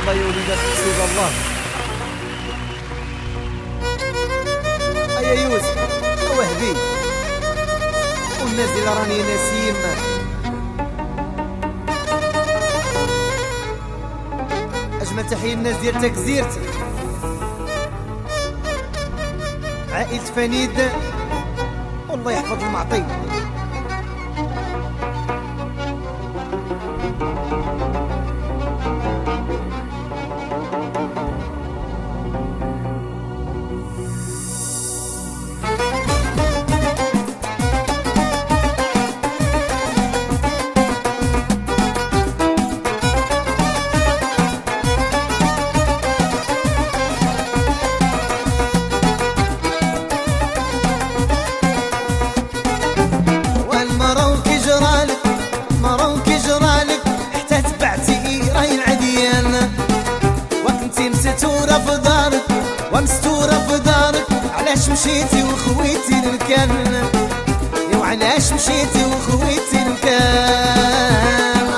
الله يا وليدات حسيب الله. أيا يوسف وهبي والناس اللي راني ناسيين أجمل تحية الناس ديال تكزيرتي عائلة فنيد والله يحفظ المعطي. ومستورة في دارك علاش مشيتي وخويتي للكان يا وعلاش مشيتي وخويتي للكان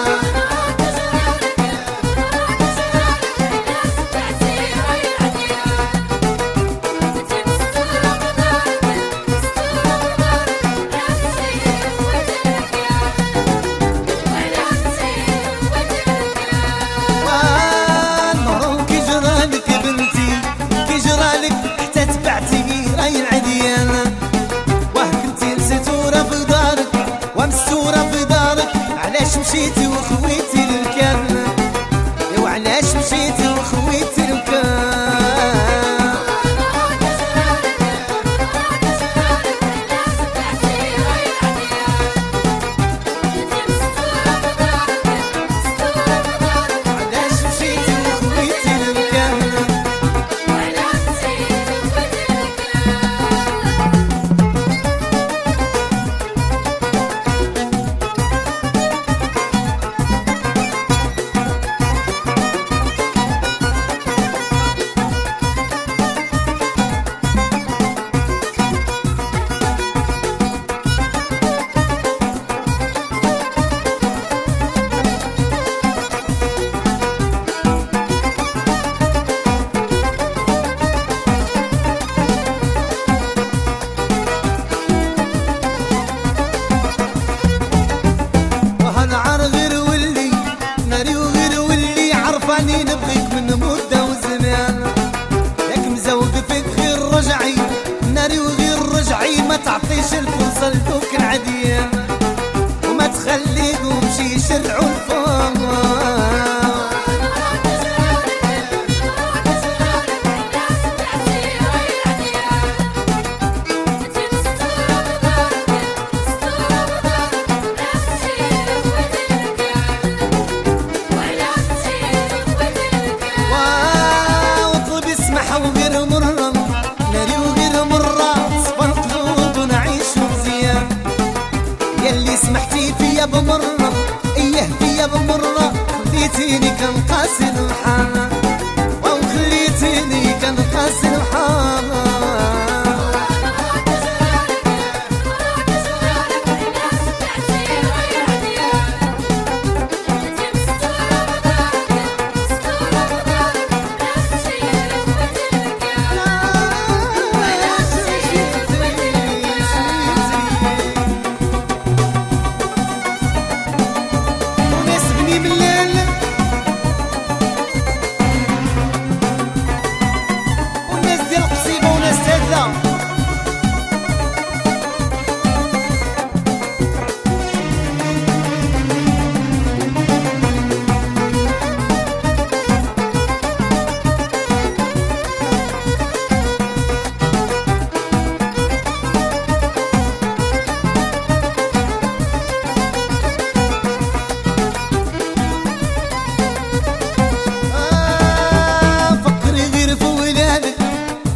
عرفاني نبغيك من مدة وزمان. ياك مزوق فيك غير رجعي. ناري وغير رجعي ما تعطيش الفرصة لذوك العديان. وما تخليه ومشي يشرعوا فيا بمرة خليتيني كنقاسي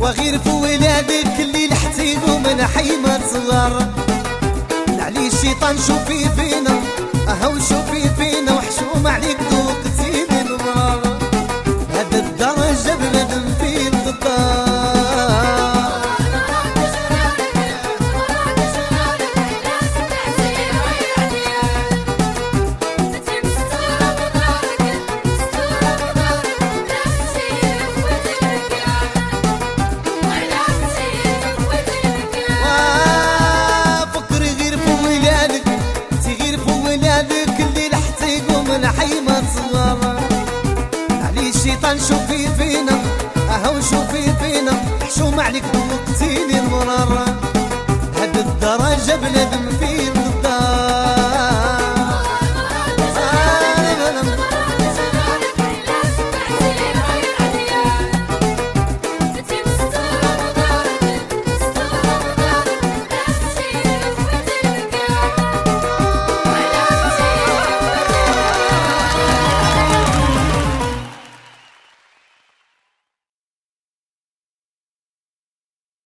وغير في ولادك اللي لحتيهم من حيمة صغار علي الشيطان شوفي فينا أهو شوفي فينا وحشوم عليك ذوقتي يلا نشوفي فينا أهو شوفي فينا. حشوم عليك دوقتيني المرارة. هاد الدرجة بنادم فينا.